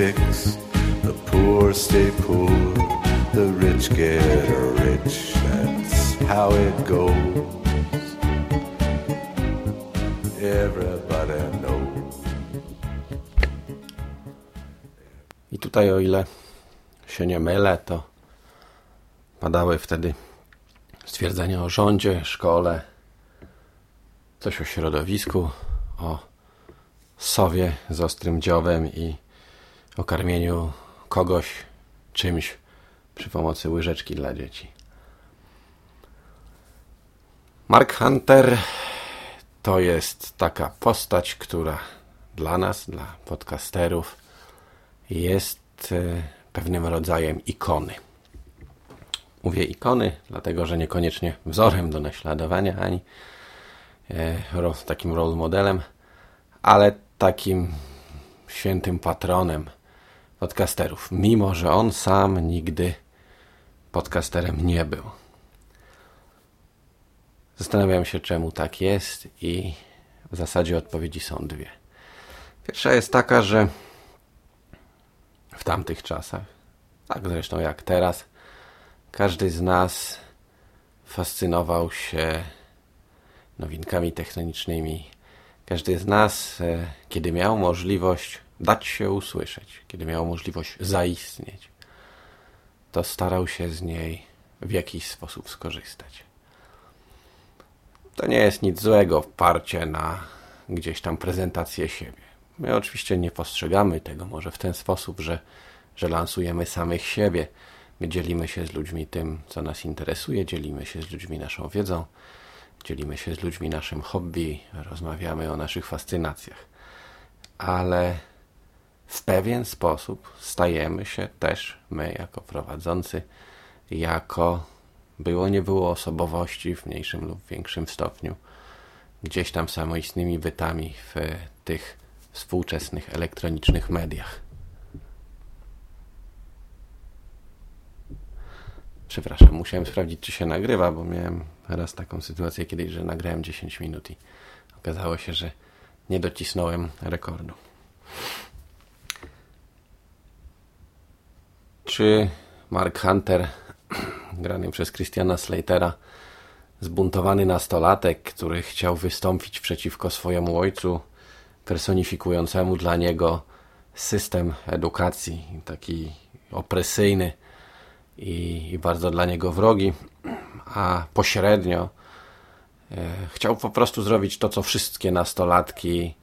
fixed. The poor stay poor. The rich get rich. That's how it goes. Everybody knows. I tutaj, o ile się nie mylę, to padały wtedy stwierdzenia o rządzie, szkole, coś o środowisku, o sowie z ostrym dziobem i o karmieniu kogoś czymś przy pomocy łyżeczki dla dzieci. Mark Hunter to jest taka postać, która dla nas, dla podcasterów, jest e, pewnym rodzajem ikony. Mówię ikony, dlatego że niekoniecznie wzorem do naśladowania, ani e, takim role modelem, ale takim świętym patronem podcasterów, mimo że on sam nigdy podcasterem nie był. Zastanawiam się, czemu tak jest, i w zasadzie odpowiedzi są dwie. Pierwsza jest taka, że w tamtych czasach, tak zresztą jak teraz, każdy z nas fascynował się nowinkami technicznymi. Każdy z nas, e, kiedy miał możliwość dać się usłyszeć, kiedy miał możliwość zaistnieć, to starał się z niej w jakiś sposób skorzystać. To nie jest nic złego wparcie na gdzieś tam prezentację siebie. My oczywiście nie postrzegamy tego może w ten sposób, że, że lansujemy samych siebie. My dzielimy się z ludźmi tym, co nas interesuje, dzielimy się z ludźmi naszą wiedzą, dzielimy się z ludźmi naszym hobby, rozmawiamy o naszych fascynacjach. Ale w pewien sposób stajemy się też my, jako prowadzący, jako było nie było osobowości w mniejszym lub większym stopniu, gdzieś tam samoistnymi bytami w tych współczesnych elektronicznych mediach. Przepraszam, musiałem sprawdzić, czy się nagrywa, bo miałem raz taką sytuację kiedyś, że nagrałem 10 minut i okazało się, że nie docisnąłem rekordu. Czy Mark Hunter, grany przez Christiana Slatera, zbuntowany nastolatek, który chciał wystąpić przeciwko swojemu ojcu, personifikującemu dla niego system edukacji, taki opresyjny i, i bardzo dla niego wrogi, a pośrednio e, chciał po prostu zrobić to, co wszystkie nastolatki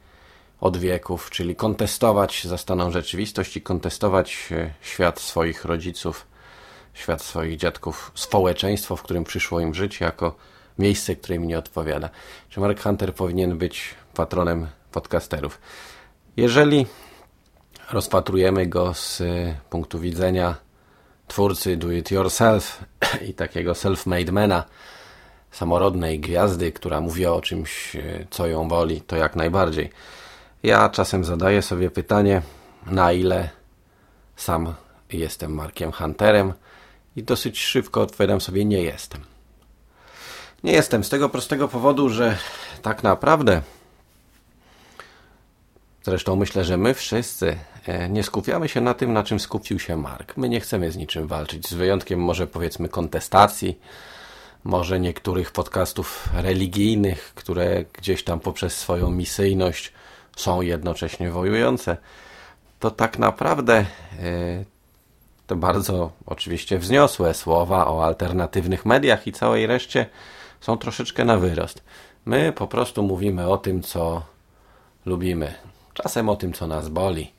od wieków, czyli kontestować zastaną rzeczywistość i kontestować e, świat swoich rodziców, świat swoich dziadków, społeczeństwo, w którym przyszło im żyć, jako miejsce, które im nie odpowiada. Czy Mark Hunter powinien być patronem podcasterów? Jeżeli rozpatrujemy go z punktu widzenia twórcy do it yourself i takiego self-made mana, samorodnej gwiazdy, która mówi o czymś, e, co ją boli, to jak najbardziej. Ja czasem zadaję sobie pytanie, na ile sam jestem Markiem Hunterem i dosyć szybko odpowiadam sobie, nie jestem. Nie jestem z tego prostego powodu, że tak naprawdę Zresztą myślę, że my wszyscy e, nie skupiamy się na tym, na czym skupił się Mark. My nie chcemy z niczym walczyć, z wyjątkiem może powiedzmy kontestacji, może niektórych podcastów religijnych, które gdzieś tam poprzez swoją misyjność są jednocześnie wojujące. To tak naprawdę e, to bardzo oczywiście wzniosłe słowa o alternatywnych mediach i całej reszcie są troszeczkę na wyrost. My po prostu mówimy o tym, co lubimy. Czasem o tym, co nas boli,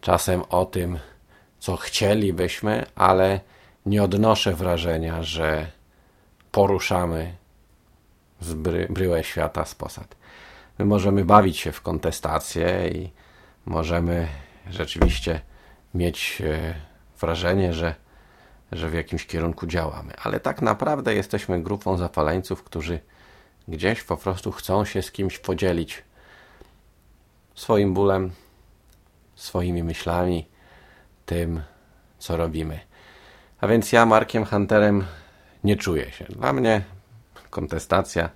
czasem o tym, co chcielibyśmy, ale nie odnoszę wrażenia, że poruszamy bry, bryłę świata z posad. My możemy bawić się w kontestację i możemy rzeczywiście mieć e, wrażenie, że, że w jakimś kierunku działamy. Ale tak naprawdę jesteśmy grupą zapaleńców, którzy gdzieś po prostu chcą się z kimś podzielić swoim bólem, swoimi myślami, tym, co robimy. A więc ja Markiem Hunterem nie czuję się. Dla mnie kontestacja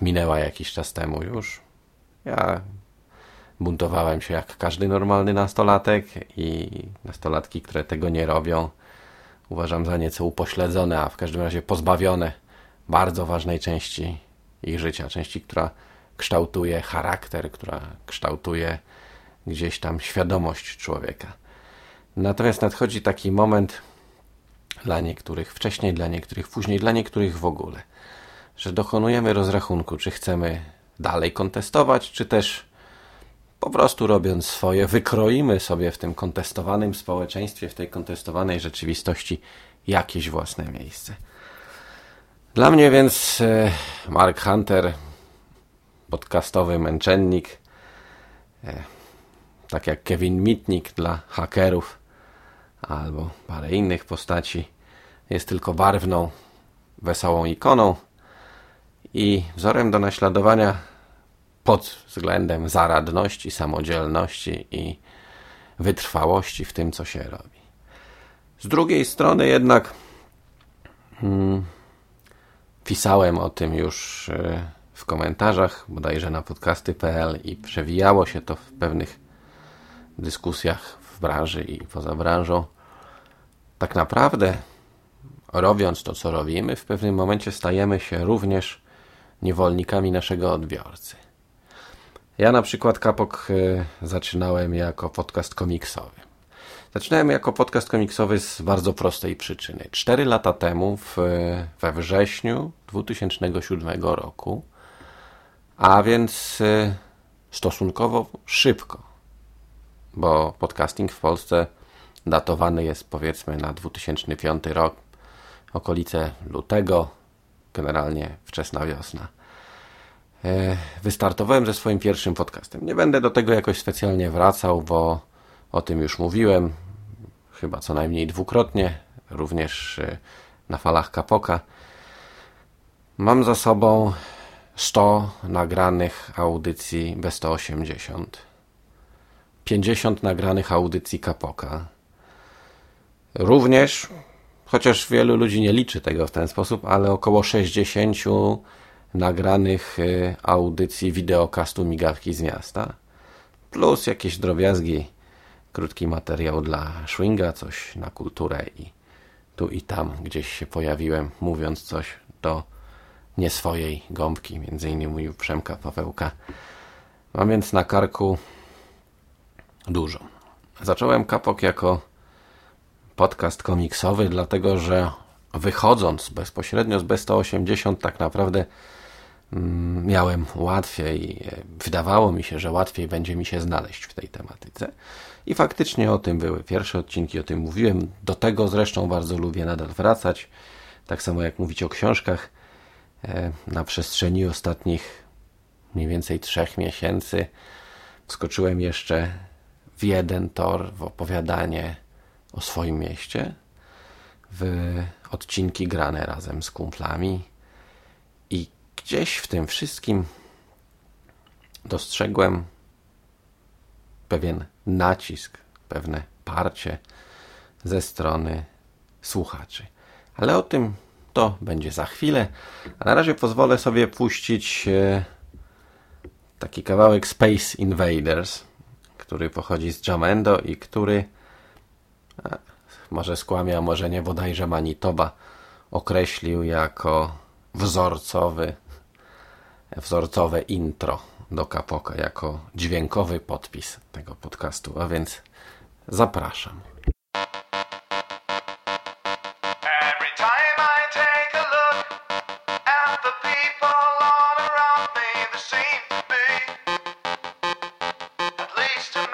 minęła jakiś czas temu już. Ja buntowałem się jak każdy normalny nastolatek i nastolatki, które tego nie robią, uważam za nieco upośledzone, a w każdym razie pozbawione bardzo ważnej części ich życia, części, która kształtuje charakter, która kształtuje gdzieś tam świadomość człowieka. Natomiast nadchodzi taki moment dla niektórych wcześniej, dla niektórych później, dla niektórych w ogóle, że dokonujemy rozrachunku, czy chcemy dalej kontestować, czy też po prostu robiąc swoje, wykroimy sobie w tym kontestowanym społeczeństwie, w tej kontestowanej rzeczywistości jakieś własne miejsce. Dla mnie więc e, Mark Hunter, podcastowy męczennik, e, tak jak Kevin Mitnick dla hakerów albo parę innych postaci, jest tylko barwną, wesołą ikoną i wzorem do naśladowania pod względem zaradności, samodzielności i wytrwałości w tym, co się robi. Z drugiej strony jednak hmm, pisałem o tym już e, w komentarzach, bodajże na podcasty.pl i przewijało się to w pewnych dyskusjach w branży i poza branżą. Tak naprawdę, robiąc to, co robimy, w pewnym momencie stajemy się również niewolnikami naszego odbiorcy. Ja na przykład Kapok e, zaczynałem jako podcast komiksowy. Zaczynałem jako podcast komiksowy z bardzo prostej przyczyny. Cztery lata temu, w, we wrześniu 2007 roku, a więc e, stosunkowo szybko, bo podcasting w Polsce datowany jest powiedzmy na 2005 rok, okolice lutego, generalnie wczesna wiosna. E, wystartowałem ze swoim pierwszym podcastem. Nie będę do tego jakoś specjalnie wracał, bo o tym już mówiłem, chyba co najmniej dwukrotnie, również e, na falach Kapoka. Mam za sobą 100 nagranych audycji B180, 50 nagranych audycji Kapoka. Również, chociaż wielu ludzi nie liczy tego w ten sposób, ale około 60 nagranych y, audycji wideokastu Migawki z miasta, plus jakieś drobiazgi, krótki materiał dla Schwinga, coś na kulturę i tu i tam gdzieś się pojawiłem, mówiąc coś do nie swojej gąbki, między innymi Przemka Pawełka. Mam więc na karku dużo. Zacząłem Kapok jako podcast komiksowy, dlatego że wychodząc bezpośrednio z B180 tak naprawdę Mm, miałem łatwiej, wydawało mi się, że łatwiej będzie mi się znaleźć w tej tematyce. I faktycznie o tym były pierwsze odcinki, o tym mówiłem. Do tego zresztą bardzo lubię nadal wracać. Tak samo jak mówić o książkach. E, na przestrzeni ostatnich mniej więcej trzech miesięcy wskoczyłem jeszcze w jeden tor, w opowiadanie o swoim mieście, w odcinki grane razem z kumplami i gdzieś w tym wszystkim dostrzegłem pewien nacisk, pewne parcie ze strony słuchaczy. Ale o tym to będzie za chwilę. A na razie pozwolę sobie puścić e, taki kawałek Space Invaders, który pochodzi z Jamendo i który E, może skłamia, może nie, bodajże Manitoba określił jako wzorcowy, wzorcowe intro do Kapoka, jako dźwiękowy podpis tego podcastu, a więc zapraszam. Be, at least to.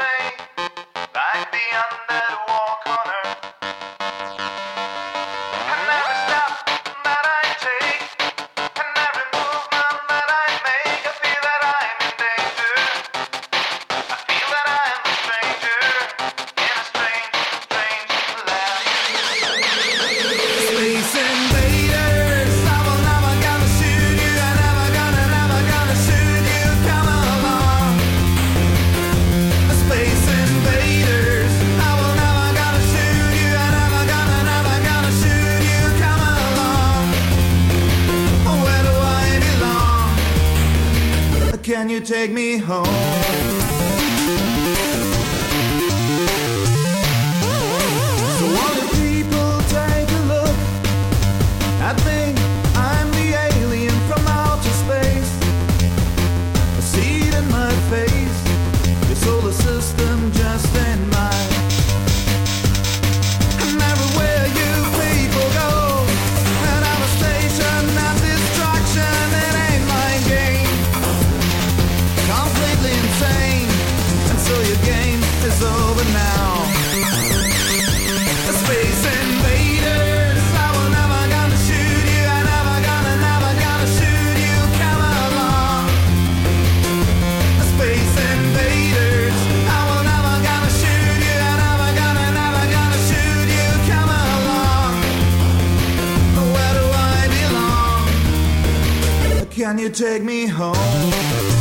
Can you take me home?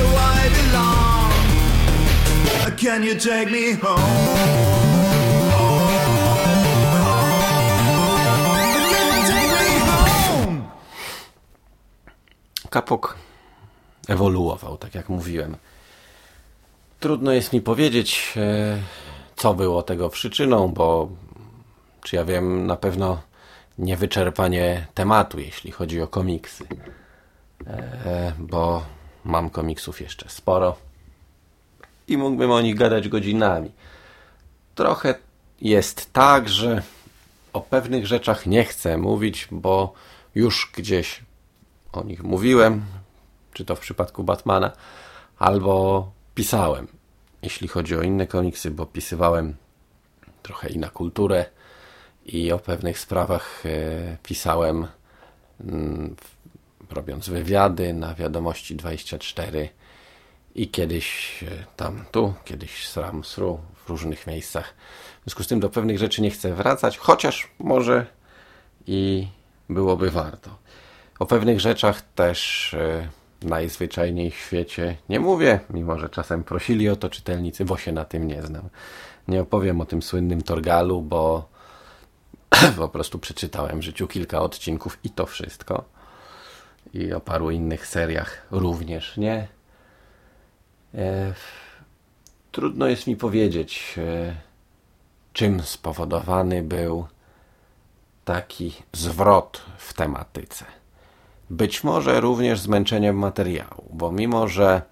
Do I belong? Can you take me home? Ewoluował, tak jak mówiłem. Trudno jest mi powiedzieć, e, co było tego przyczyną, bo czy ja wiem, na pewno niewyczerpanie tematu, jeśli chodzi o komiksy. E, Bo mam komiksów jeszcze sporo i mógłbym o nich gadać godzinami. Trochę jest tak, że o pewnych rzeczach nie chcę mówić, bo już gdzieś o nich mówiłem, czy to w przypadku Batmana, albo pisałem, jeśli chodzi o inne komiksy, bo pisywałem trochę i na kulturę i o pewnych sprawach e, pisałem mm, robiąc wywiady na Wiadomości 24 i kiedyś e, tam tu, kiedyś sram sru w różnych miejscach. W związku z tym do pewnych rzeczy nie chcę wracać, chociaż może i byłoby warto. O pewnych rzeczach też e, najzwyczajniej w świecie nie mówię, mimo że czasem prosili o to czytelnicy, bo się na tym nie znam. Nie opowiem o tym słynnym Torgalu, bo po prostu przeczytałem w życiu kilka odcinków i to wszystko. I o paru innych seriach również nie. E, trudno jest mi powiedzieć, e, czym spowodowany był taki zwrot w tematyce. Być może również zmęczeniem materiału, bo mimo, że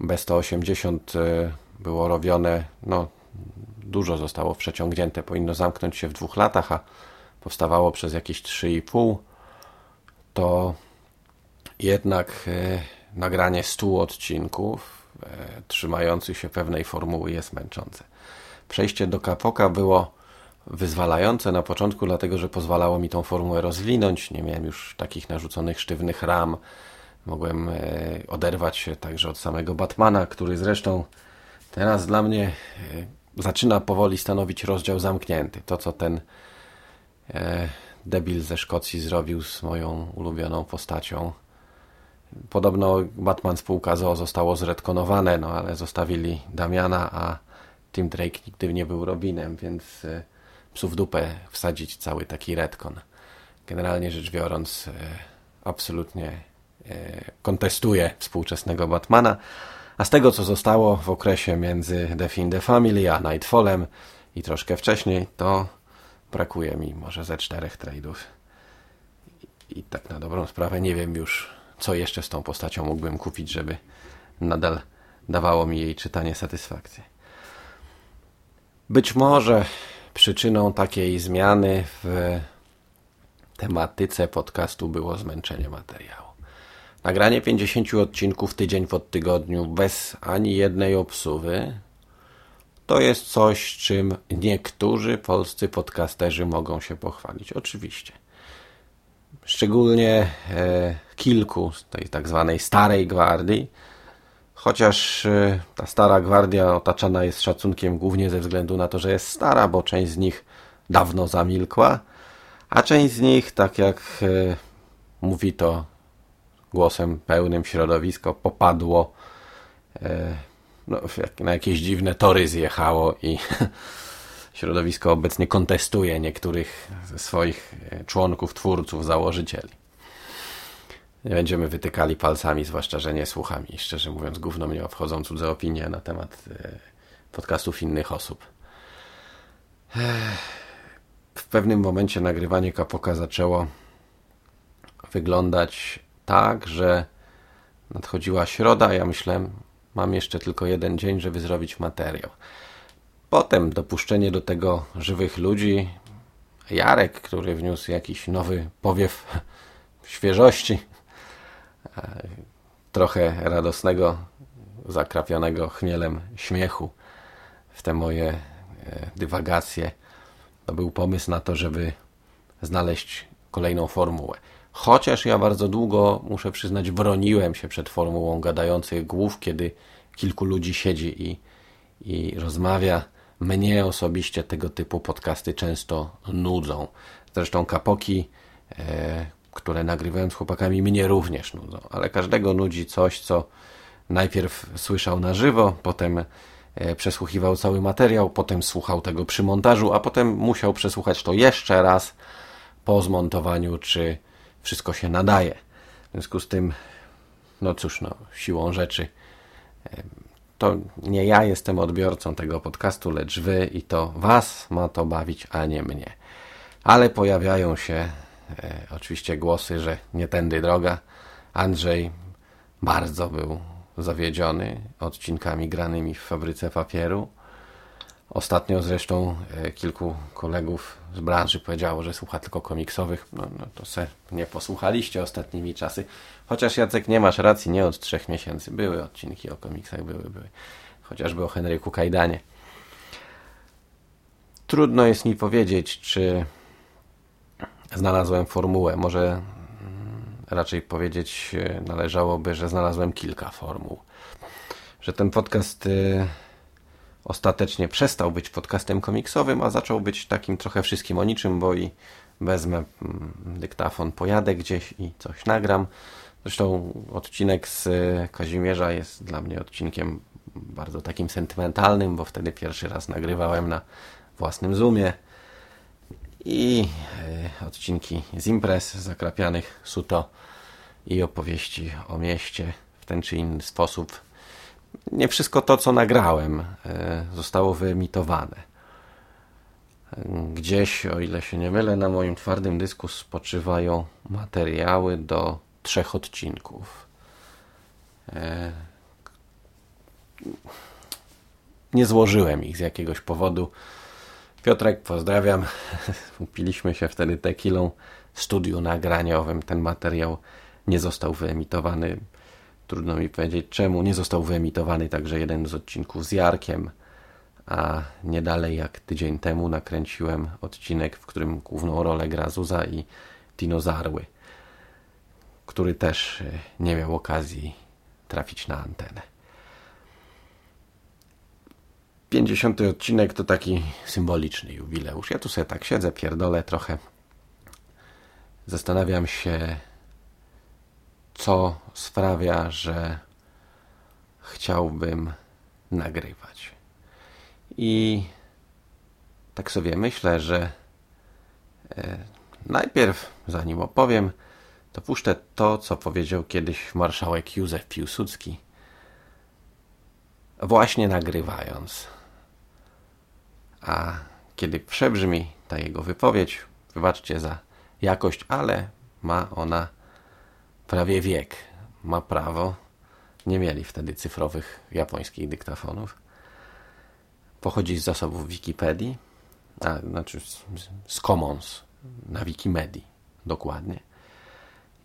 B180 e, było robione, no dużo zostało przeciągnięte, powinno zamknąć się w dwóch latach, a powstawało przez jakieś 3,5, to jednak e, nagranie 100 odcinków e, trzymających się pewnej formuły jest męczące. Przejście do kapoka było wyzwalające na początku, dlatego że pozwalało mi tą formułę rozwinąć. Nie miałem już takich narzuconych sztywnych ram. Mogłem e, oderwać się także od samego Batmana, który zresztą teraz dla mnie e, zaczyna powoli stanowić rozdział zamknięty. To, co ten e, debil ze Szkocji zrobił z moją ulubioną postacią. Podobno Batman spółka ZOO zostało zretkonowane, no ale zostawili Damiana, a Tim Drake nigdy nie był Robinem, więc psu w dupę wsadzić cały taki retcon. generalnie rzecz biorąc, e, absolutnie e, kontestuje współczesnego Batmana. A z tego, co zostało w okresie między Death in the Family a Nightfallem i troszkę wcześniej, to brakuje mi może ze czterech trade'ów. I tak na dobrą sprawę nie wiem już, co jeszcze z tą postacią mógłbym kupić, żeby nadal dawało mi jej czytanie satysfakcję. Być może przyczyną takiej zmiany w tematyce podcastu było zmęczenie materiału. Nagranie 50 odcinków tydzień pod tygodniu bez ani jednej obsuwy to jest coś, czym niektórzy polscy podcasterzy mogą się pochwalić. Oczywiście. Szczególnie e, kilku z tej tak zwanej starej gwardii, chociaż e, ta stara gwardia otaczana jest szacunkiem głównie ze względu na to, że jest stara, bo część z nich dawno zamilkła, a część z nich, tak jak e, mówi to głosem pełnym środowisko, popadło e, no, na jakieś dziwne tory zjechało i środowisko obecnie kontestuje niektórych swoich członków, twórców, założycieli. Nie będziemy wytykali palcami, zwłaszcza, że nie słucham. I szczerze mówiąc gówno mnie obchodzą cudze opinie na temat podcastów innych osób. W pewnym momencie nagrywanie kapoka zaczęło wyglądać tak, że nadchodziła środa, ja myślałem, mam jeszcze tylko jeden dzień, żeby zrobić materiał. Potem dopuszczenie do tego żywych ludzi, Jarek, który wniósł jakiś nowy powiew świeżości, e, trochę radosnego, zakrapionego chmielem śmiechu w te moje e, dywagacje to był pomysł na to, żeby znaleźć kolejną formułę. Chociaż ja bardzo długo, muszę przyznać, broniłem się przed formułą gadających głów, kiedy kilku ludzi siedzi i, i rozmawia. Mnie osobiście tego typu podcasty często nudzą. Zresztą kapoki, e, które nagrywałem z chłopakami, mnie również nudzą. Ale każdego nudzi coś, co najpierw słyszał na żywo, potem E, przesłuchiwał cały materiał, potem słuchał tego przy montażu, a potem musiał przesłuchać to jeszcze raz po zmontowaniu, czy wszystko się nadaje. W związku z tym, no cóż, no, siłą rzeczy, e, to nie ja jestem odbiorcą tego podcastu, lecz wy i to was ma to bawić, a nie mnie. Ale pojawiają się e, oczywiście głosy, że nie tędy droga. Andrzej bardzo był zawiedziony odcinkami granymi w fabryce papieru. Ostatnio zresztą e, kilku kolegów z branży powiedziało, że słucha tylko komiksowych. No, no to se nie posłuchaliście ostatnimi czasy. Chociaż Jacek nie masz racji, nie od trzech miesięcy. Były odcinki o komiksach, były, były. Chociażby o Henryku Kajdanie. Trudno jest mi powiedzieć, czy znalazłem formułę. Może raczej powiedzieć e, należałoby, że znalazłem kilka formuł. Że ten podcast y, ostatecznie przestał być podcastem komiksowym, a zaczął być takim trochę wszystkim o niczym, bo i wezmę mm, dyktafon, pojadę gdzieś i coś nagram. Zresztą odcinek z e, Kazimierza jest dla mnie odcinkiem bardzo takim sentymentalnym, bo wtedy pierwszy raz nagrywałem na własnym Zoomie i e, odcinki z imprez zakrapianych suto i opowieści o mieście w ten czy inny sposób. Nie wszystko to, co nagrałem, e, zostało wyemitowane. Gdzieś, o ile się nie mylę, na moim twardym dysku spoczywają materiały do trzech odcinków. E, nie złożyłem ich z jakiegoś powodu. Piotrek, pozdrawiam. Upiliśmy się wtedy tekilą w studiu nagraniowym. Ten materiał nie został wyemitowany. Trudno mi powiedzieć czemu. Nie został wyemitowany także jeden z odcinków z Jarkiem, a nie dalej jak tydzień temu nakręciłem odcinek, w którym główną rolę gra Zuza i Dinozarły, który też e, nie miał okazji trafić na antenę. 50 odcinek to taki symboliczny jubileusz. Ja tu sobie tak siedzę, pierdolę trochę. Zastanawiam się, co sprawia, że chciałbym nagrywać. I tak sobie myślę, że e, najpierw, zanim opowiem, to puszczę to, co powiedział kiedyś marszałek Józef Piłsudski, właśnie nagrywając. A kiedy przebrzmi ta jego wypowiedź, wybaczcie za jakość, ale ma ona prawie wiek. Ma prawo. Nie mieli wtedy cyfrowych japońskich dyktafonów. Pochodzi z zasobów Wikipedii, a, znaczy z, z Commons na Wikimedii dokładnie.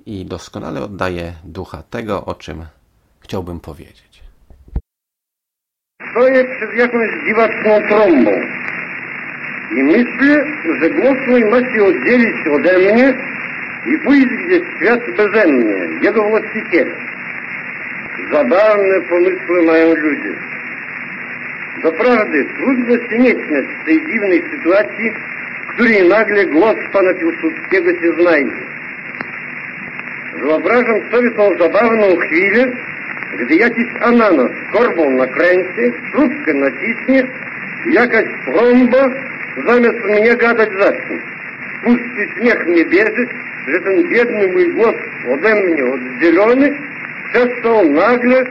I doskonale oddaje ducha tego, o czym chciałbym powiedzieć. Stoję przed jakąś dziwaczną trąbą i myślę, że głos mój ma się oddzielić ode mnie i pójść gdzieś w świat beze mnie, jego właściciela. Zabawne pomysły mają ludzie. Doprawdy trudno się nie śmiać z tej dziwnej sytuacji, w której nagle głos pana Piłsudskiego się znajdzie. Wyobrażam sobie tą zabawną chwilę, gdy jakiś ananas korbą nakręci, śrubkę naciśnie i jakaś trąba zamiast mnie gadać zacznie. Pusty śmiech mnie bierze, że ten biedny mój głos ode mnie oddzielony przestał nagle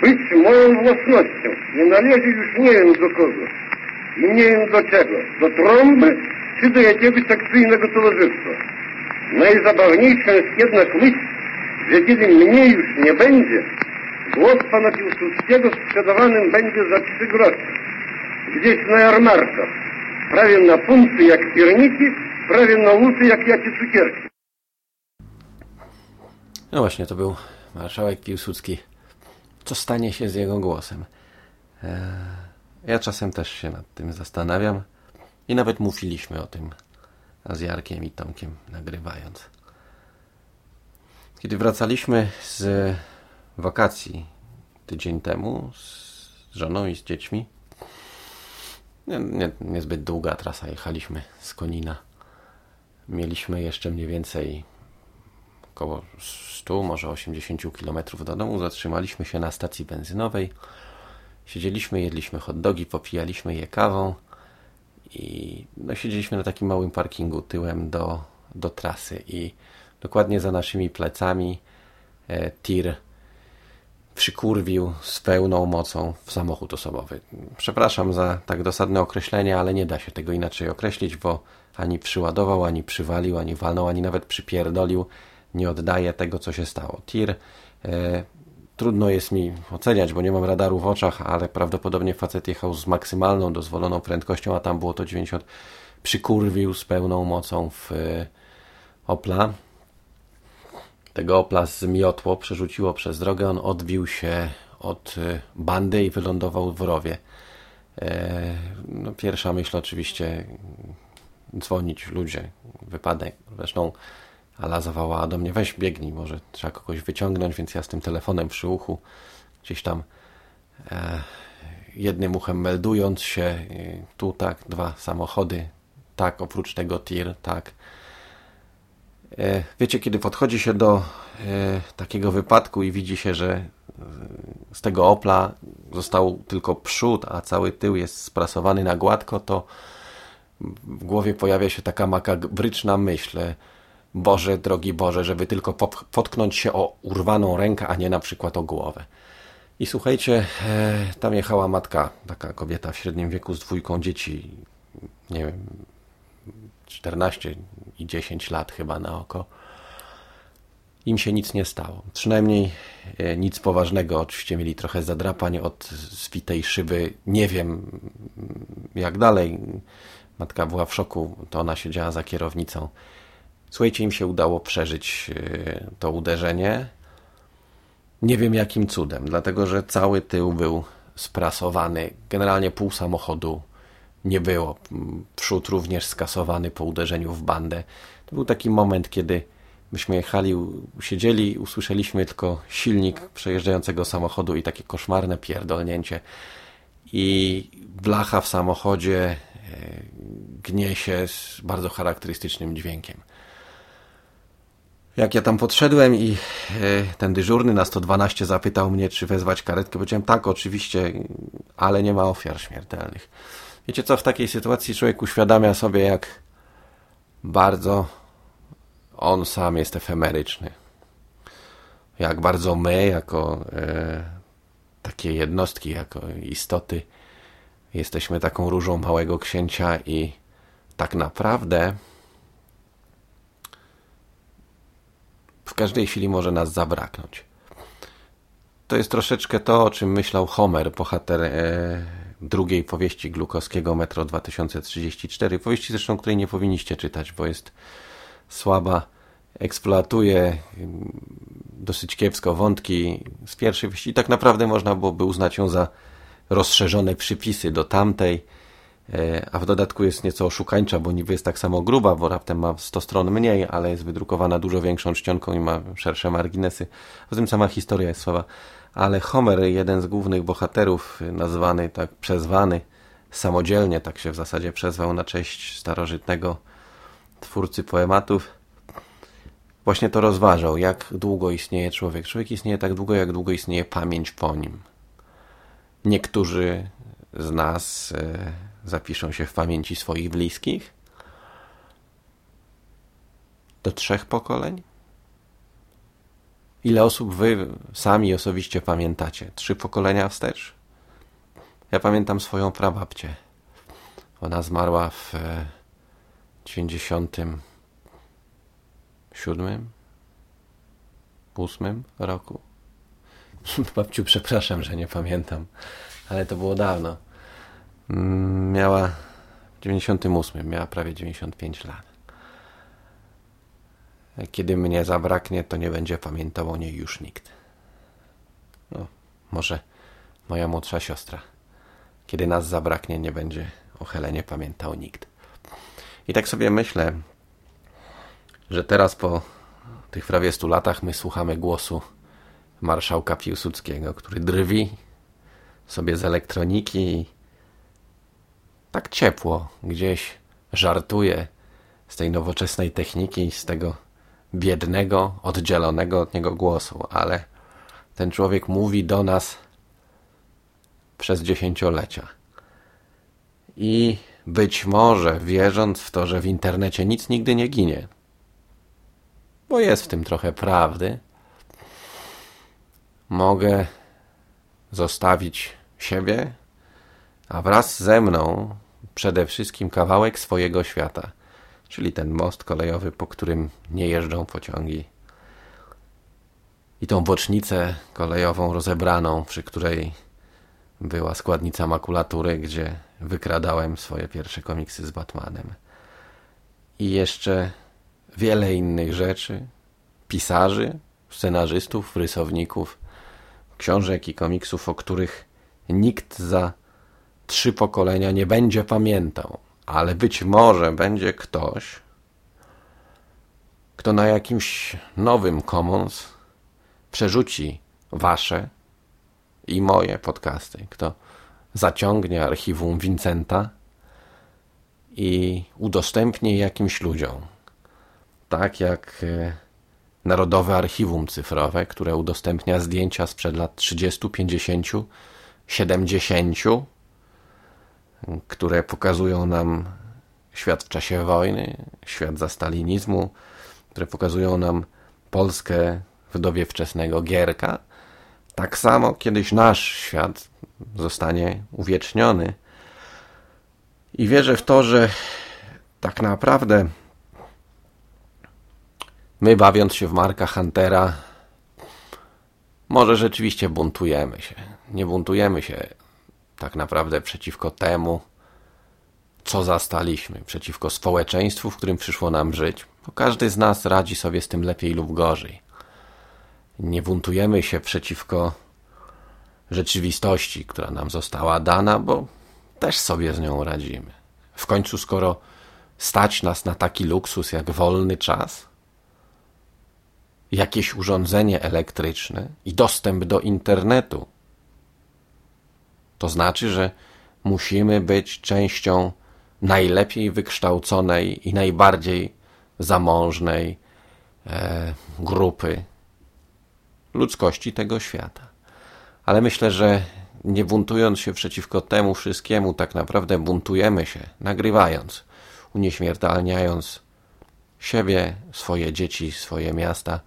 być moją własnością. Nie należy już nie wiem do kogo. I nie wiem do czego. Do trąby czy do jakiegoś akcyjnego towarzystwa. Najzabawniejsza jest jednak myśl, że kiedy mnie już nie będzie, głos pana Piłsudskiego sprzedawanym będzie za trzy grosze. Gdzieś na jarmarkach. Prawie na punty jak pierniki, prawie na łuty jak jakie cukierki. No właśnie, to był marszałek Piłsudski. Co stanie się z jego głosem? Eee, ja czasem też się nad tym zastanawiam i nawet mówiliśmy o tym z Jarkiem i Tomkiem nagrywając. Kiedy wracaliśmy z wakacji tydzień temu z żoną i z dziećmi, nie, nie, niezbyt długa trasa, jechaliśmy z Konina. Mieliśmy jeszcze mniej więcej około 100, może 80 km do domu. Zatrzymaliśmy się na stacji benzynowej. Siedzieliśmy, jedliśmy hot dogi, popijaliśmy je kawą i no, siedzieliśmy na takim małym parkingu tyłem do, do trasy i dokładnie za naszymi plecami e, tir przykurwił z pełną mocą w samochód osobowy. Przepraszam za tak dosadne określenie, ale nie da się tego inaczej określić, bo ani przyładował, ani przywalił, ani walnął, ani nawet przypierdolił. Nie oddaje tego, co się stało. Tir e, trudno jest mi oceniać, bo nie mam radaru w oczach, ale prawdopodobnie facet jechał z maksymalną dozwoloną prędkością, a tam było to 90. Przykurwił z pełną mocą w e, Opla tego Opla zmiotło, przerzuciło przez drogę, on odbił się od y, bandy i wylądował w rowie. E, no, pierwsza myśl oczywiście dzwonić ludzie, wypadek. Zresztą Ala zawałała do mnie, weź biegnij, może trzeba kogoś wyciągnąć, więc ja z tym telefonem przy uchu gdzieś tam e, jednym uchem meldując się, y, tu tak, dwa samochody, tak, oprócz tego tir, tak, wiecie, kiedy podchodzi się do e, takiego wypadku i widzi się, że e, z tego Opla został tylko przód, a cały tył jest sprasowany na gładko, to w głowie pojawia się taka makabryczna myśl. Boże, drogi Boże, żeby tylko potknąć się o urwaną rękę, a nie na przykład o głowę. I słuchajcie, tam jechała matka, taka kobieta w średnim wieku z dwójką dzieci, nie wiem, 14 i 10 lat chyba na oko. Im się nic nie stało. Przynajmniej e, nic poważnego. Oczywiście mieli trochę zadrapań od zwitej szyby. Nie wiem jak dalej. Matka była w szoku. To ona siedziała za kierownicą. Słuchajcie, im się udało przeżyć e, to uderzenie. Nie wiem jakim cudem, dlatego że cały tył był sprasowany. Generalnie pół samochodu nie było. Przód również skasowany po uderzeniu w bandę. To był taki moment, kiedy myśmy jechali, siedzieli, usłyszeliśmy tylko silnik przejeżdżającego samochodu i takie koszmarne pierdolnięcie. I blacha w samochodzie e, gnie się z bardzo charakterystycznym dźwiękiem. Jak ja tam podszedłem i e, ten dyżurny na 112 zapytał mnie, czy wezwać karetkę, powiedziałem tak, oczywiście, ale nie ma ofiar śmiertelnych. Wiecie co, w takiej sytuacji człowiek uświadamia sobie, jak bardzo on sam jest efemeryczny. Jak bardzo my, jako e, takie jednostki, jako istoty, jesteśmy taką różą małego księcia i tak naprawdę w każdej chwili może nas zabraknąć. To jest troszeczkę to, o czym myślał Homer, bohater e, drugiej powieści Glukowskiego Metro 2034. Powieści zresztą, której nie powinniście czytać, bo jest słaba, eksploatuje dosyć kiepsko wątki z pierwszej wieści. Tak naprawdę można byłoby uznać ją za rozszerzone przypisy do tamtej, e, a w dodatku jest nieco oszukańcza, bo niby jest tak samo gruba, bo raptem ma 100 stron mniej, ale jest wydrukowana dużo większą czcionką i ma szersze marginesy. Poza tym sama historia jest słaba. Ale Homer, jeden z głównych bohaterów, nazwany tak, przezwany samodzielnie, tak się w zasadzie przezwał na cześć starożytnego twórcy poematów, właśnie to rozważał, jak długo istnieje człowiek. Człowiek istnieje tak długo, jak długo istnieje pamięć po nim. Niektórzy z nas e, zapiszą się w pamięci swoich bliskich do trzech pokoleń. Ile osób wy sami osobiście pamiętacie? Trzy pokolenia wstecz? Ja pamiętam swoją prababcię. Ona zmarła w 97 8 roku. Babciu, przepraszam, że nie pamiętam, ale to było dawno. Mm, miała w 98, miała prawie 95 lat. Kiedy mnie zabraknie, to nie będzie pamiętał o niej już nikt. No, może moja młodsza siostra. Kiedy nas zabraknie, nie będzie o Helenie pamiętał nikt. I tak sobie myślę, że teraz po tych prawie stu latach my słuchamy głosu marszałka Piłsudskiego, który drwi sobie z elektroniki i tak ciepło gdzieś żartuje z tej nowoczesnej techniki, z tego biednego, oddzielonego od niego głosu, ale ten człowiek mówi do nas przez dziesięciolecia. I być może wierząc w to, że w internecie nic nigdy nie ginie, bo jest w tym trochę prawdy, mogę zostawić siebie, a wraz ze mną przede wszystkim kawałek swojego świata, czyli ten most kolejowy, po którym nie jeżdżą pociągi. I tą bocznicę kolejową rozebraną, przy której była składnica makulatury, gdzie wykradałem swoje pierwsze komiksy z Batmanem. I jeszcze wiele innych rzeczy, pisarzy, scenarzystów, rysowników, książek i komiksów, o których nikt za trzy pokolenia nie będzie pamiętał, ale być może będzie ktoś, kto na jakimś nowym Commons przerzuci wasze i moje podcasty, kto zaciągnie archiwum Vincenta i udostępni jakimś ludziom. Tak jak e, Narodowe Archiwum Cyfrowe, które udostępnia zdjęcia sprzed lat 30, 50, 70, które pokazują nam świat w czasie wojny, świat za stalinizmu, które pokazują nam Polskę w dobie wczesnego Gierka. Tak samo kiedyś nasz świat zostanie uwieczniony. I wierzę w to, że tak naprawdę My bawiąc się w Marka Huntera, może rzeczywiście buntujemy się. Nie buntujemy się tak naprawdę przeciwko temu, co zastaliśmy, przeciwko społeczeństwu, w którym przyszło nam żyć, bo każdy z nas radzi sobie z tym lepiej lub gorzej. Nie buntujemy się przeciwko rzeczywistości, która nam została dana, bo też sobie z nią radzimy. W końcu, skoro stać nas na taki luksus jak wolny czas, jakieś urządzenie elektryczne i dostęp do internetu. To znaczy, że musimy być częścią najlepiej wykształconej i najbardziej zamożnej e, grupy ludzkości tego świata. Ale myślę, że nie buntując się przeciwko temu wszystkiemu, tak naprawdę buntujemy się, nagrywając, unieśmiertelniając siebie, swoje dzieci, swoje miasta,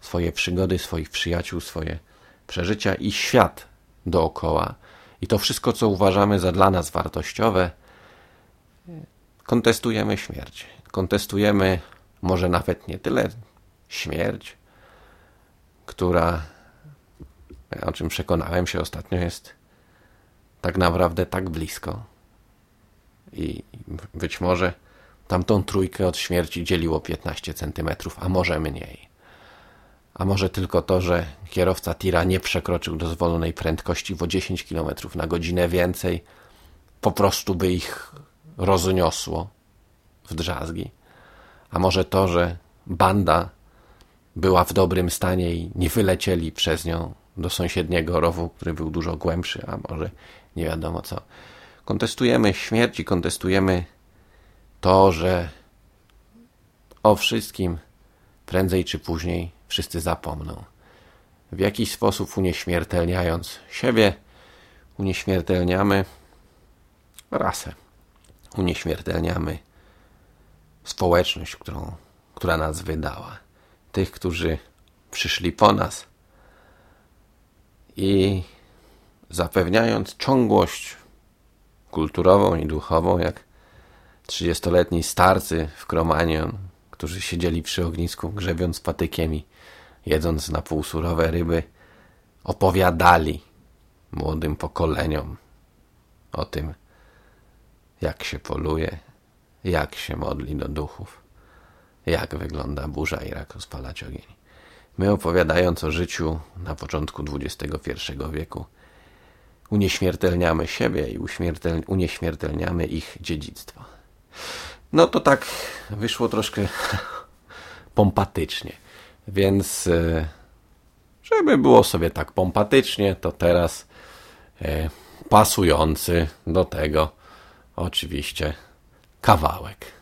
swoje przygody, swoich przyjaciół, swoje przeżycia i świat dookoła. I to wszystko, co uważamy za dla nas wartościowe, kontestujemy śmierć. Kontestujemy może nawet nie tyle śmierć, która, o czym przekonałem się ostatnio, jest tak naprawdę tak blisko. I być może tamtą trójkę od śmierci dzieliło 15 centymetrów, a może mniej. A może tylko to, że kierowca tira nie przekroczył dozwolonej prędkości o 10 km na godzinę więcej, po prostu by ich rozniosło w drzazgi. A może to, że banda była w dobrym stanie i nie wylecieli przez nią do sąsiedniego rowu, który był dużo głębszy, a może nie wiadomo co. Kontestujemy śmierć i kontestujemy to, że o wszystkim prędzej czy później wszyscy zapomną. W jakiś sposób unieśmiertelniając siebie, unieśmiertelniamy rasę, unieśmiertelniamy społeczność, którą, która nas wydała, tych, którzy przyszli po nas. I zapewniając ciągłość kulturową i duchową, jak trzydziestoletni starcy w Kromanion, którzy siedzieli przy ognisku, grzebiąc patykiem i jedząc na pół surowe ryby, opowiadali młodym pokoleniom o tym, jak się poluje, jak się modli do duchów, jak wygląda burza i jak rozpalać ogień. My opowiadając o życiu na początku XXI wieku, unieśmiertelniamy siebie i unieśmiertelniamy ich dziedzictwo. No to tak wyszło troszkę pompatycznie. Więc e, żeby było sobie tak pompatycznie, to teraz e, pasujący do tego oczywiście kawałek.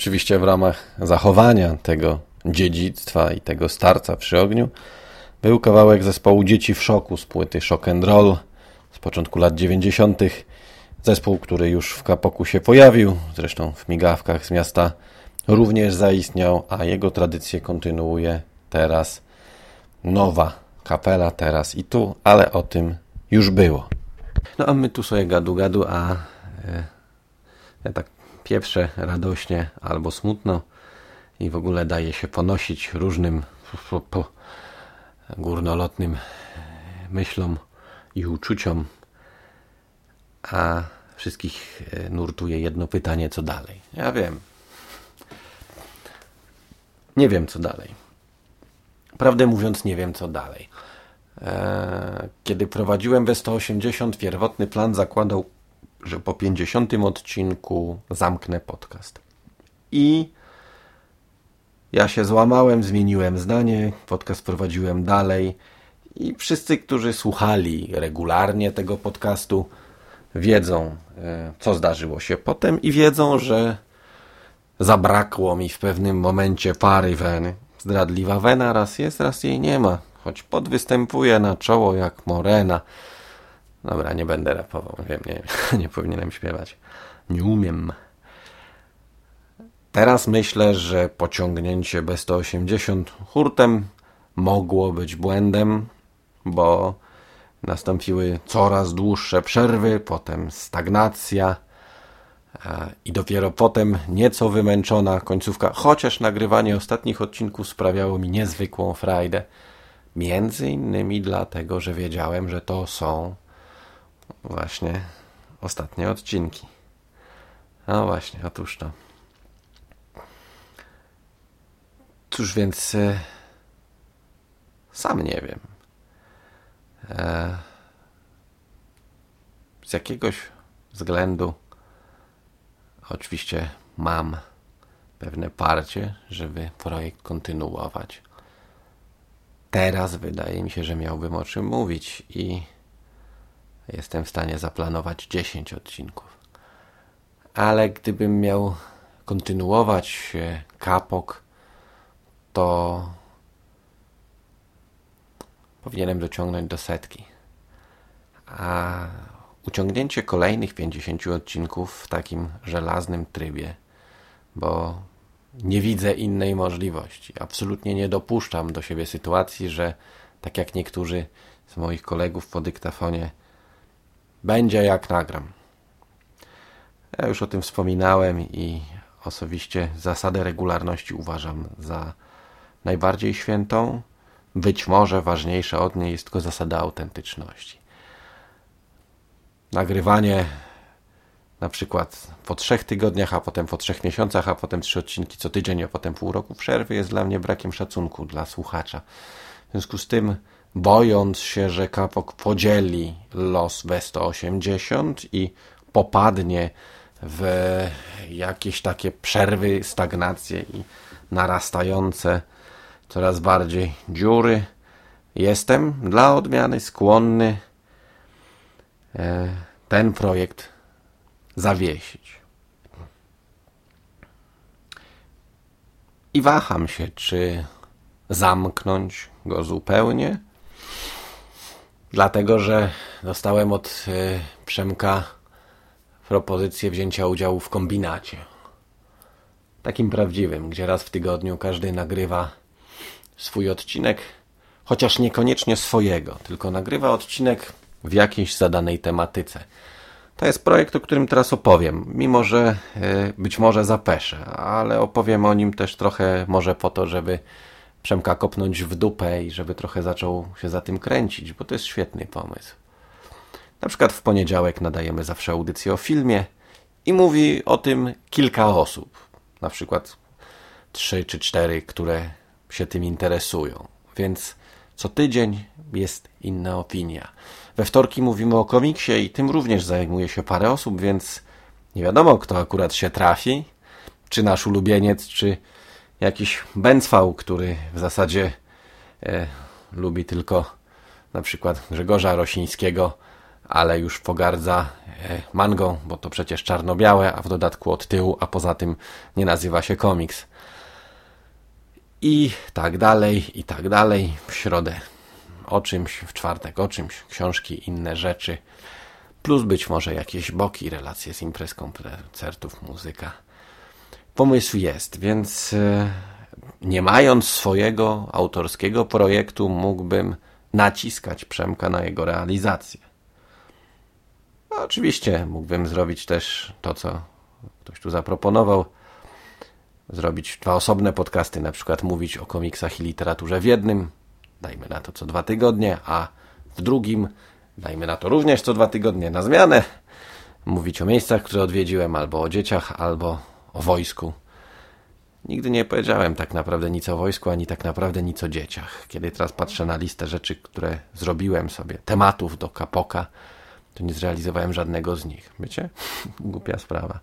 Oczywiście w ramach zachowania tego dziedzictwa i tego starca przy ogniu, był kawałek zespołu Dzieci w szoku z płyty Shock and Roll z początku lat 90. Zespół, który już w Kapoku się pojawił, zresztą w migawkach z miasta również zaistniał, a jego tradycję kontynuuje teraz nowa kapela, teraz i tu, ale o tym już było. No a my tu sobie gadu gadu, a e, ja tak pieprzę radośnie albo smutno i w ogóle daje się ponosić różnym górnolotnym myślom i uczuciom, a wszystkich e, nurtuje jedno pytanie, co dalej. Ja wiem. Nie wiem, co dalej. Prawdę mówiąc, nie wiem, co dalej. E, kiedy prowadziłem B180, pierwotny plan zakładał, że po 50 odcinku zamknę podcast. I ja się złamałem, zmieniłem zdanie, podcast prowadziłem dalej i wszyscy, którzy słuchali regularnie tego podcastu, wiedzą, e, co zdarzyło się potem i wiedzą, że zabrakło mi w pewnym momencie pary weny. Zdradliwa wena raz jest, raz jej nie ma, choć podwystępuje na czoło jak morena. Dobra, nie będę rapował, wiem, nie, nie powinienem śpiewać. Nie umiem. Teraz myślę, że pociągnięcie B180 hurtem mogło być błędem, bo nastąpiły coraz dłuższe przerwy, potem stagnacja i dopiero potem nieco wymęczona końcówka, chociaż nagrywanie ostatnich odcinków sprawiało mi niezwykłą frajdę. Między innymi dlatego, że wiedziałem, że to są właśnie ostatnie odcinki. No właśnie, otóż to. Cóż więc e, sam nie wiem. E, z jakiegoś względu oczywiście mam pewne parcie, żeby projekt kontynuować. Teraz wydaje mi się, że miałbym o czym mówić i jestem w stanie zaplanować 10 odcinków. Ale gdybym miał kontynuować kapok, to powinienem dociągnąć do setki. A uciągnięcie kolejnych 50 odcinków w takim żelaznym trybie, bo nie widzę innej możliwości. Absolutnie nie dopuszczam do siebie sytuacji, że tak jak niektórzy z moich kolegów po dyktafonie, będzie jak nagram. Ja już o tym wspominałem i osobiście zasadę regularności uważam za najbardziej świętą. Być może ważniejsza od niej jest tylko zasada autentyczności. Nagrywanie na przykład po trzech tygodniach, a potem po trzech miesiącach, a potem trzy odcinki co tydzień, a potem pół roku przerwy jest dla mnie brakiem szacunku dla słuchacza. W związku z tym, bojąc się, że Kapok podzieli los B180 i popadnie w jakieś takie przerwy, stagnacje i narastające coraz bardziej dziury. Jestem dla odmiany skłonny e, ten projekt zawiesić. I waham się, czy zamknąć go zupełnie, dlatego że dostałem od e, Przemka propozycję wzięcia udziału w kombinacie. Takim prawdziwym, gdzie raz w tygodniu każdy nagrywa swój odcinek, chociaż niekoniecznie swojego, tylko nagrywa odcinek w jakiejś zadanej tematyce. To jest projekt, o którym teraz opowiem, mimo że e, być może zapeszę, ale opowiem o nim też trochę może po to, żeby Przemka kopnąć w dupę i żeby trochę zaczął się za tym kręcić, bo to jest świetny pomysł. Na przykład w poniedziałek nadajemy zawsze audycję o filmie i mówi o tym kilka osób, na przykład trzy czy cztery, które się tym interesują. Więc co tydzień jest inna opinia. We wtorki mówimy o komiksie i tym również zajmuje się parę osób, więc nie wiadomo, kto akurat się trafi. Czy nasz ulubieniec, czy jakiś Bęcwał, który w zasadzie e, lubi tylko na przykład Grzegorza Rosińskiego, ale już pogardza e, mangą, bo to przecież czarno-białe, a w dodatku od tyłu, a poza tym nie nazywa się komiks. I tak dalej, i tak dalej. W środę o czymś, w czwartek o czymś, książki, inne rzeczy, plus być może jakieś boki, relacje z imprez, koncertów, muzyka. Pomysł jest, więc e, nie mając swojego autorskiego projektu, mógłbym naciskać Przemka na jego realizację. Oczywiście mógłbym zrobić też to, co ktoś tu zaproponował. Zrobić dwa osobne podcasty, na przykład mówić o komiksach i literaturze w jednym, dajmy na to co dwa tygodnie, a w drugim, dajmy na to również co dwa tygodnie na zmianę, mówić o miejscach, które odwiedziłem, albo o dzieciach, albo o wojsku. Nigdy nie powiedziałem tak naprawdę nic o wojsku, ani tak naprawdę nic o dzieciach. Kiedy teraz patrzę na listę rzeczy, które zrobiłem sobie, tematów do kapoka, to nie zrealizowałem żadnego z nich. Wiecie? Głupia sprawa.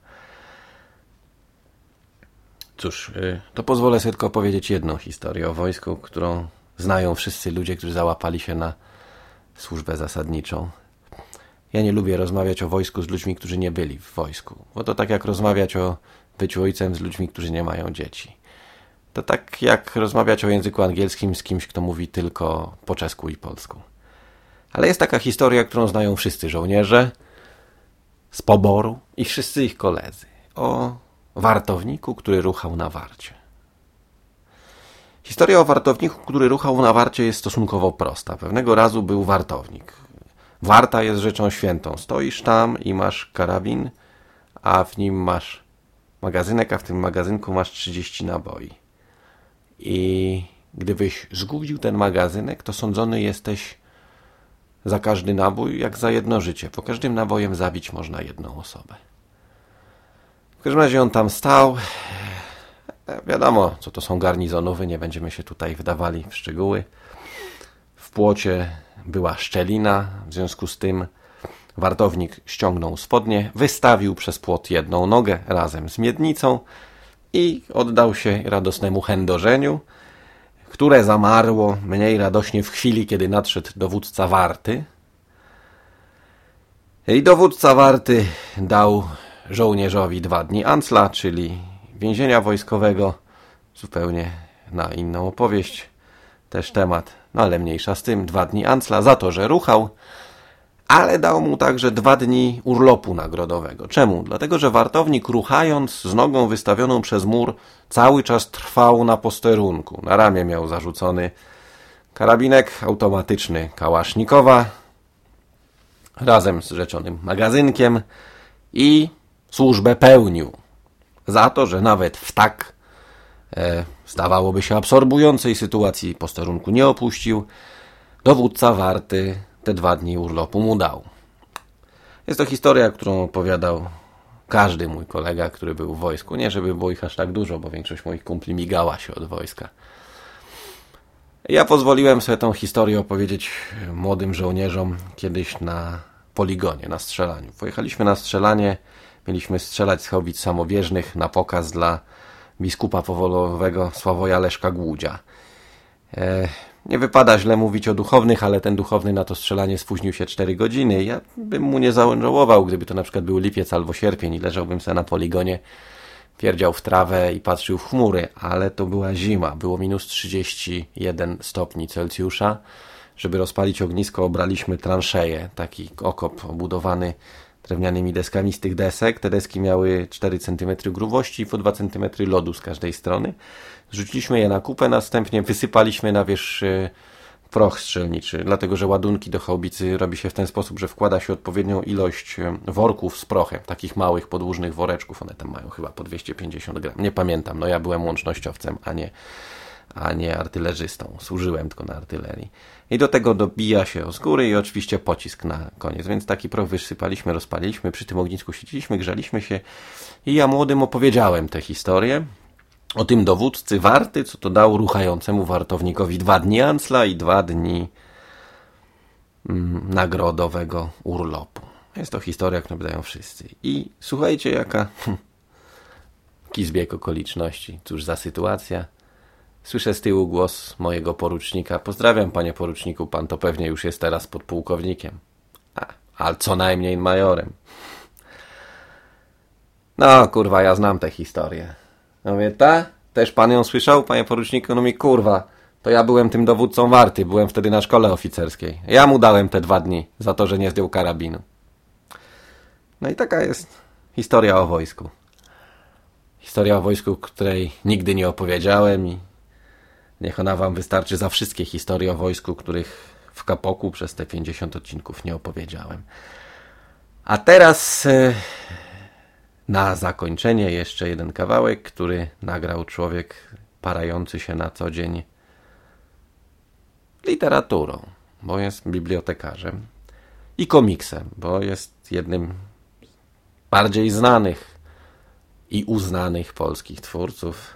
Cóż, y, to pozwolę sobie tylko powiedzieć jedną historię o wojsku, którą znają wszyscy ludzie, którzy załapali się na służbę zasadniczą. Ja nie lubię rozmawiać o wojsku z ludźmi, którzy nie byli w wojsku, bo to tak jak rozmawiać o byciu ojcem z ludźmi, którzy nie mają dzieci. To tak jak rozmawiać o języku angielskim z kimś, kto mówi tylko po czesku i polsku. Ale jest taka historia, którą znają wszyscy żołnierze z poboru i wszyscy ich koledzy. O wartowniku, który ruchał na warcie. Historia o wartowniku, który ruchał na warcie jest stosunkowo prosta. Pewnego razu był wartownik. Warta jest rzeczą świętą. Stoisz tam i masz karabin, a w nim masz magazynek, a w tym magazynku masz 30 naboi. I gdybyś zgubił ten magazynek, to sądzony jesteś za każdy nabój, jak za jedno życie. Po każdym nabojem zabić można jedną osobę. W każdym razie on tam stał. Wiadomo, co to są garnizonowy, nie będziemy się tutaj wdawali w szczegóły. W płocie była szczelina, w związku z tym wartownik ściągnął spodnie, wystawił przez płot jedną nogę razem z miednicą i oddał się radosnemu chędożeniu, które zamarło mniej radośnie w chwili, kiedy nadszedł dowódca warty. I dowódca warty dał żołnierzowi dwa dni ancla, czyli więzienia wojskowego, zupełnie na inną opowieść, też temat, no ale mniejsza z tym, dwa dni ancla za to, że ruchał, ale dał mu także dwa dni urlopu nagrodowego. Czemu? Dlatego, że wartownik ruchając z nogą wystawioną przez mur cały czas trwał na posterunku. Na ramię miał zarzucony karabinek automatyczny Kałasznikowa razem z rzeczonym magazynkiem i służbę pełnił. Za to, że nawet w tak e, zdawałoby się absorbującej sytuacji posterunku nie opuścił, dowódca warty te dwa dni urlopu mu dał. Jest to historia, którą opowiadał każdy mój kolega, który był w wojsku. Nie, żeby było ich aż tak dużo, bo większość moich kumpli migała się od wojska. Ja pozwoliłem sobie tą historię opowiedzieć młodym żołnierzom kiedyś na poligonie, na strzelaniu. Pojechaliśmy na strzelanie, mieliśmy strzelać z hobic samowieżnych na pokaz dla biskupa powolowego Sławoja Leszka Głudzia. E, nie wypada źle mówić o duchownych, ale ten duchowny na to strzelanie spóźnił się 4 godziny. Ja bym mu nie zażałował, gdyby to na przykład był lipiec albo sierpień i leżałbym sobie na poligonie, pierdział w trawę i patrzył w chmury, ale to była zima, było minus 31 stopni Celsjusza. Żeby rozpalić ognisko obraliśmy transzeję, taki okop obudowany drewnianymi deskami z tych desek. Te deski miały 4 cm grubości i po 2 cm lodu z każdej strony. Zrzuciliśmy je na kupę, następnie wysypaliśmy na wierzch e, proch strzelniczy, dlatego że ładunki do haubicy robi się w ten sposób, że wkłada się odpowiednią ilość e, worków z prochem, takich małych, podłużnych woreczków, one tam mają chyba po 250 gram, nie pamiętam, no ja byłem łącznościowcem, a nie, a nie artylerzystą, służyłem tylko na artylerii. I do tego dobija się o skóry i oczywiście pocisk na koniec, więc taki proch wysypaliśmy, rozpaliliśmy, przy tym ognisku siedzieliśmy, grzaliśmy się i ja młodym opowiedziałem tę historię, o tym dowódcy warty, co to dał ruchającemu wartownikowi dwa dni ancla i dwa dni mm, nagrodowego urlopu. Jest to historia, którą wydają wszyscy. I słuchajcie, jaka hm, zbieg okoliczności. Cóż za sytuacja. Słyszę z tyłu głos mojego porucznika. Pozdrawiam, panie poruczniku, pan to pewnie już jest teraz podpułkownikiem. A, a co najmniej majorem. No, kurwa, ja znam tę historię. No mówię, ta? Też pan ją słyszał, panie poruczniku? No mi, kurwa, to ja byłem tym dowódcą warty, byłem wtedy na szkole oficerskiej. Ja mu dałem te dwa dni za to, że nie zdjął karabinu. No i taka jest historia o wojsku. Historia o wojsku, której nigdy nie opowiedziałem i niech ona wam wystarczy za wszystkie historie o wojsku, których w kapoku przez te 50 odcinków nie opowiedziałem. A teraz e, na zakończenie jeszcze jeden kawałek, który nagrał człowiek parający się na co dzień literaturą, bo jest bibliotekarzem i komiksem, bo jest jednym z bardziej znanych i uznanych polskich twórców,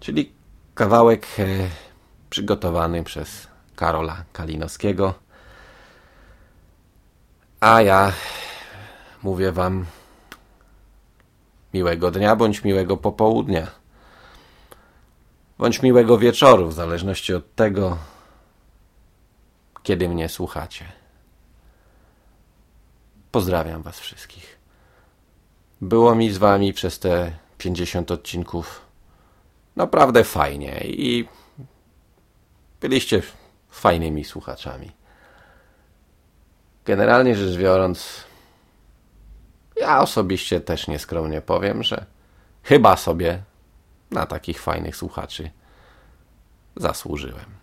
czyli kawałek e, przygotowany przez Karola Kalinowskiego. A ja mówię wam miłego dnia bądź miłego popołudnia. Bądź miłego wieczoru, w zależności od tego, kiedy mnie słuchacie. Pozdrawiam Was wszystkich. Było mi z Wami przez te 50 odcinków naprawdę fajnie i byliście fajnymi słuchaczami. Generalnie rzecz biorąc, ja osobiście też nieskromnie powiem, że chyba sobie na takich fajnych słuchaczy zasłużyłem.